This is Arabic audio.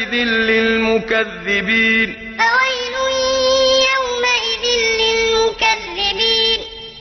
يومئذ للمكذبين